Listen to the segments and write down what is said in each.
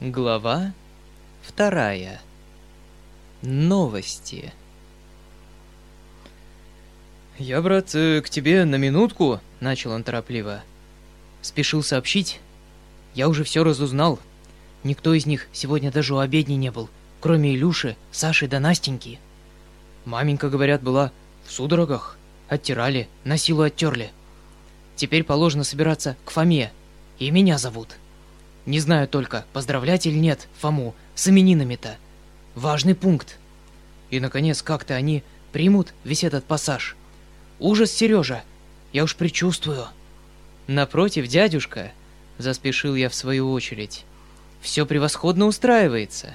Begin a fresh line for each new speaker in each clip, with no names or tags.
Глава вторая. Новости. «Я, брат, э, к тебе на минутку», — начал он торопливо. Спешил сообщить. Я уже все разузнал. Никто из них сегодня даже у обедни не был, кроме Илюши, Саши да Настеньки. Маменька, говорят, была в судорогах. Оттирали, на силу оттерли. Теперь положено собираться к Фоме, и меня зовут. Не знаю только, поздравлять или нет Фому с именинами-то. Важный пункт. И, наконец, как-то они примут весь этот пассаж. Ужас, Сережа, я уж предчувствую. Напротив, дядюшка, заспешил я в свою очередь. Все превосходно устраивается.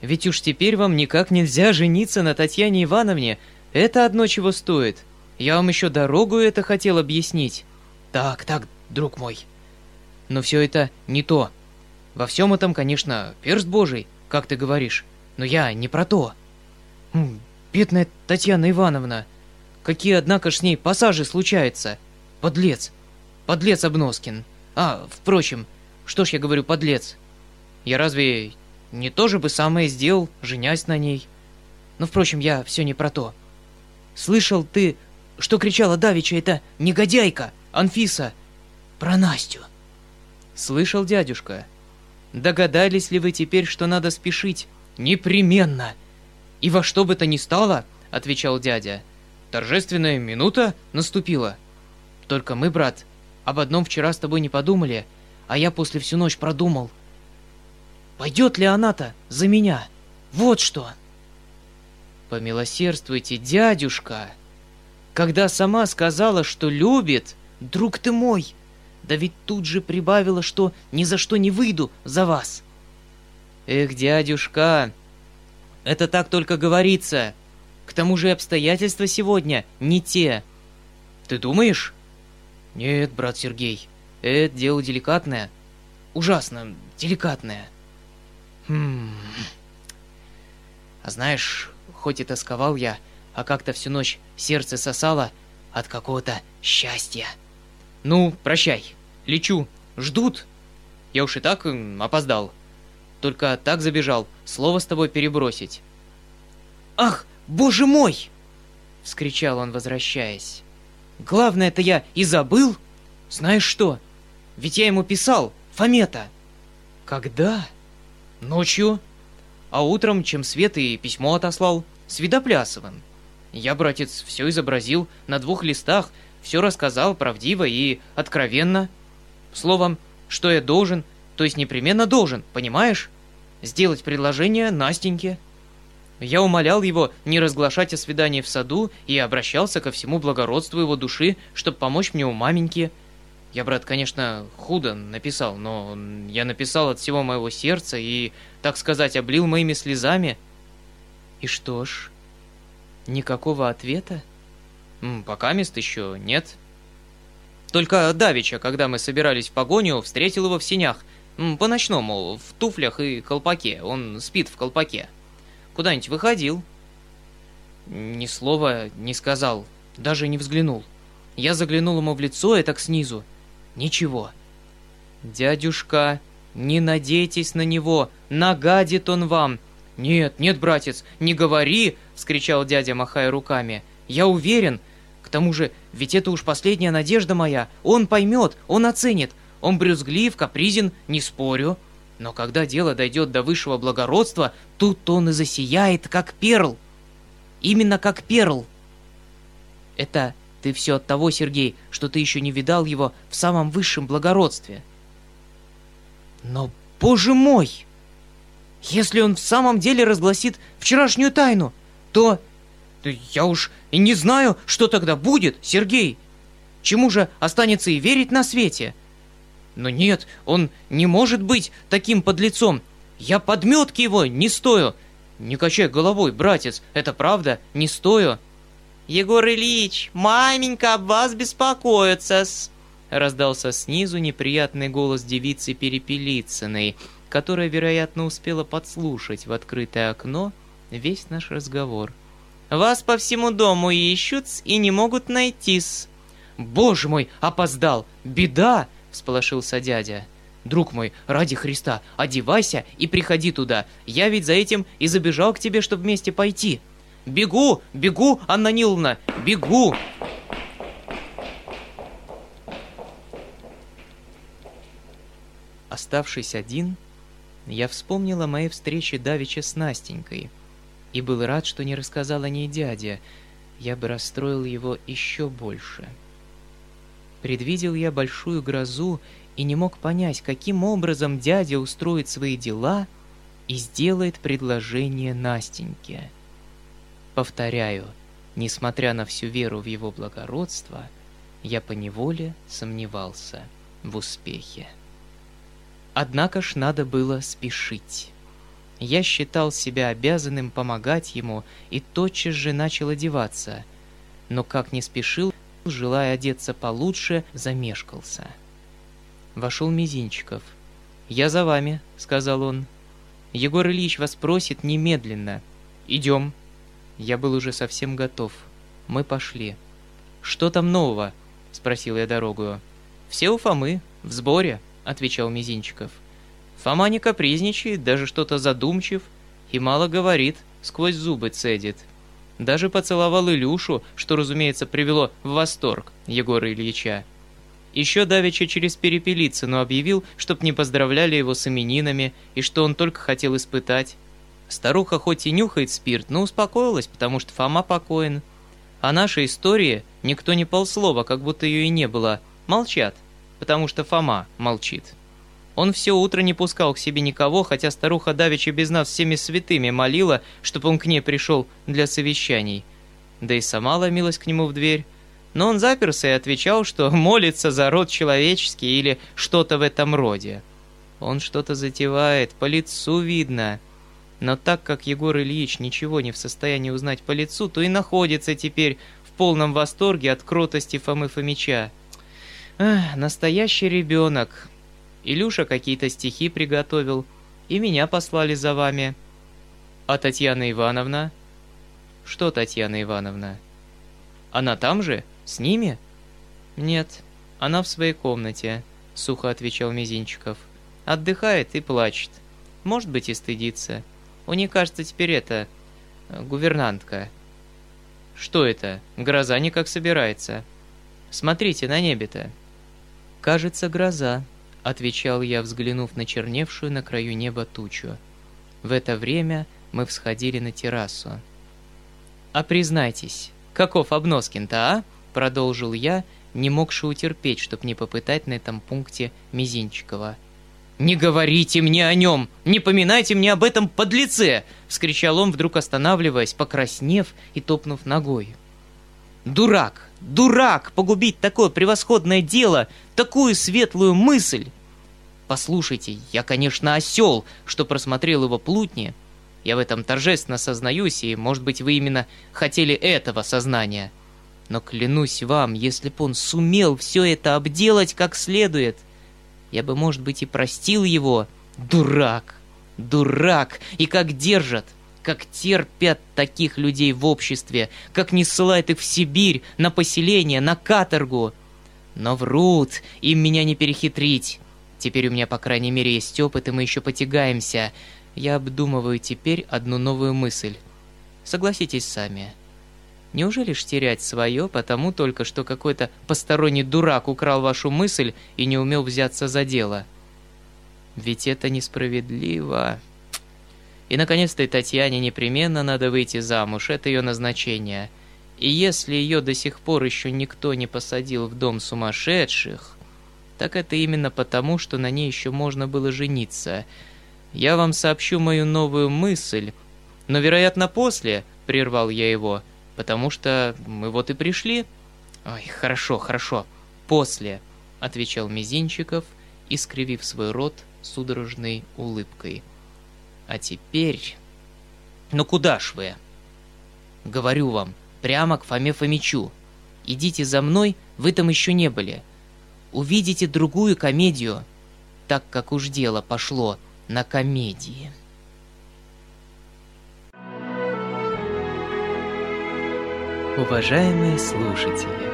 Ведь уж теперь вам никак нельзя жениться на Татьяне Ивановне. Это одно чего стоит. Я вам еще дорогу это хотел объяснить. Так, так, друг мой. Но все это не то. Во всем этом, конечно, перст божий, как ты говоришь. Но я не про то. Хм, бедная Татьяна Ивановна. Какие, однако ж, с ней пассажи случаются. Подлец. Подлец Обноскин. А, впрочем, что ж я говорю подлец? Я разве не то же бы самое сделал, женясь на ней? Но, впрочем, я все не про то. Слышал ты, что кричала Давича эта негодяйка, Анфиса, про Настю? Слышал дядюшка. Догадались ли вы теперь, что надо спешить? Непременно. И во что бы то ни стало, отвечал дядя. Торжественная минута наступила. Только мы, брат, об одном вчера с тобой не подумали, а я после всю ночь продумал. Пойдет ли она-то за меня? Вот что. Помилосердствуйте, дядюшка. Когда сама сказала, что любит, друг ты мой, да ведь тут же прибавила, что ни за что не выйду за вас. Эх, дядюшка, это так только говорится. К тому же обстоятельства сегодня не те. Ты думаешь? Нет, брат Сергей, это дело деликатное. Ужасно деликатное. Хм. А знаешь, хоть и тосковал я, а как-то всю ночь сердце сосало от какого-то счастья. Ну, прощай. Лечу. Ждут. Я уж и так опоздал. Только так забежал, слово с тобой перебросить. «Ах, боже мой!» — вскричал он, возвращаясь. «Главное-то я и забыл. Знаешь что? Ведь я ему писал, Фомета». «Когда?» «Ночью. А утром, чем свет и письмо отослал, с Видоплясовым. Я, братец, все изобразил на двух листах все рассказал правдиво и откровенно. Словом, что я должен, то есть непременно должен, понимаешь? Сделать предложение Настеньке. Я умолял его не разглашать о свидании в саду и обращался ко всему благородству его души, чтобы помочь мне у маменьки. Я, брат, конечно, худо написал, но я написал от всего моего сердца и, так сказать, облил моими слезами. И что ж, никакого ответа? Пока мест еще нет. Только Давича, когда мы собирались в погоню, встретил его в синях. По-ночному, в туфлях и колпаке. Он спит в колпаке. Куда-нибудь выходил. Ни слова не сказал, даже не взглянул. Я заглянул ему в лицо и так снизу. Ничего. «Дядюшка, не надейтесь на него, нагадит он вам!» «Нет, нет, братец, не говори!» — вскричал дядя, махая руками. «Я уверен, тому же, ведь это уж последняя надежда моя. Он поймет, он оценит. Он брюзглив, капризен, не спорю. Но когда дело дойдет до высшего благородства, тут он и засияет, как перл. Именно как перл. Это ты все от того, Сергей, что ты еще не видал его в самом высшем благородстве. Но, боже мой! Если он в самом деле разгласит вчерашнюю тайну, то я уж и не знаю, что тогда будет, Сергей. Чему же останется и верить на свете? Но нет, он не может быть таким подлецом. Я подметки его не стою. Не качай головой, братец, это правда, не стою. Егор Ильич, маменька об вас беспокоится-с. Раздался снизу неприятный голос девицы Перепелицыной, которая, вероятно, успела подслушать в открытое окно весь наш разговор. — вас по всему дому ищут и не могут найтись. Боже мой, опоздал! Беда! Всполошился дядя. Друг мой, ради Христа, одевайся и приходи туда. Я ведь за этим и забежал к тебе, чтобы вместе пойти. Бегу, бегу, Анна Ниловна, бегу!» Оставшись один, я вспомнил о моей встрече давеча с Настенькой и был рад, что не рассказал о ней дяде. Я бы расстроил его еще больше. Предвидел я большую грозу и не мог понять, каким образом дядя устроит свои дела и сделает предложение Настеньке. Повторяю, несмотря на всю веру в его благородство, я поневоле сомневался в успехе. Однако ж надо было спешить. Я считал себя обязанным помогать ему и тотчас же начал одеваться. Но как не спешил, желая одеться получше, замешкался. Вошел Мизинчиков. «Я за вами», — сказал он. «Егор Ильич вас просит немедленно. Идем». Я был уже совсем готов. Мы пошли. «Что там нового?» — спросил я дорогую. «Все у Фомы, в сборе», — отвечал Мизинчиков. Фома не капризничает, даже что-то задумчив и мало говорит, сквозь зубы цедит. Даже поцеловал Илюшу, что, разумеется, привело в восторг Егора Ильича. Еще давеча через Перепелицыну объявил, чтоб не поздравляли его с именинами и что он только хотел испытать. Старуха хоть и нюхает спирт, но успокоилась, потому что Фома покоен. О нашей истории никто не полслова, как будто ее и не было. Молчат потому что Фома молчит. Он все утро не пускал к себе никого, хотя старуха давеча без нас всеми святыми молила, чтобы он к ней пришел для совещаний. Да и сама ломилась к нему в дверь. Но он заперся и отвечал, что молится за род человеческий или что-то в этом роде. Он что-то затевает, по лицу видно. Но так как Егор Ильич ничего не в состоянии узнать по лицу, то и находится теперь в полном восторге от кротости Фомы Фомича. Эх, настоящий ребенок. Илюша какие-то стихи приготовил, и меня послали за вами. А Татьяна Ивановна? Что Татьяна Ивановна? Она там же? С ними? Нет, она в своей комнате, сухо отвечал Мизинчиков. Отдыхает и плачет. Может быть и стыдится. У нее, кажется, теперь это... гувернантка. Что это? Гроза никак собирается. Смотрите на небе-то. «Кажется, гроза», — отвечал я, взглянув на черневшую на краю неба тучу. В это время мы всходили на террасу. «А признайтесь, каков Обноскин-то, а?» — продолжил я, не могши утерпеть, чтоб не попытать на этом пункте Мизинчикова. «Не говорите мне о нем! Не поминайте мне об этом подлеце!» — вскричал он, вдруг останавливаясь, покраснев и топнув ногой. «Дурак! Дурак! Погубить такое превосходное дело, такую светлую мысль!» «Послушайте, я, конечно, осел, что просмотрел его плутни. Я в этом торжественно сознаюсь, и, может быть, вы именно хотели этого сознания. Но клянусь вам, если б он сумел все это обделать как следует, я бы, может быть, и простил его. Дурак! Дурак! И как держат!» Как терпят таких людей в обществе, как не ссылают их в Сибирь, на поселение, на каторгу. Но врут, им меня не перехитрить. Теперь у меня, по крайней мере, есть опыт, и мы еще потягаемся. Я обдумываю теперь одну новую мысль. Согласитесь сами. Неужели ж терять свое, потому только что какой-то посторонний дурак украл вашу мысль и не умел взяться за дело? Ведь это несправедливо. И, наконец-то, Татьяне непременно надо выйти замуж, это ее назначение. И если ее до сих пор еще никто не посадил в дом сумасшедших, так это именно потому, что на ней еще можно было жениться. Я вам сообщу мою новую мысль, но, вероятно, после, — прервал я его, — потому что мы вот и пришли. Ой, хорошо, хорошо, после, — отвечал Мизинчиков, искривив свой рот судорожной улыбкой. — а теперь... Ну куда ж вы? Говорю вам, прямо к Фоме Фомичу. Идите за мной, вы там еще не были. Увидите другую комедию, так как уж дело пошло на комедии. Уважаемые слушатели,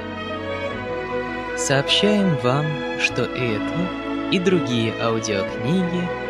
сообщаем вам, что эту и другие аудиокниги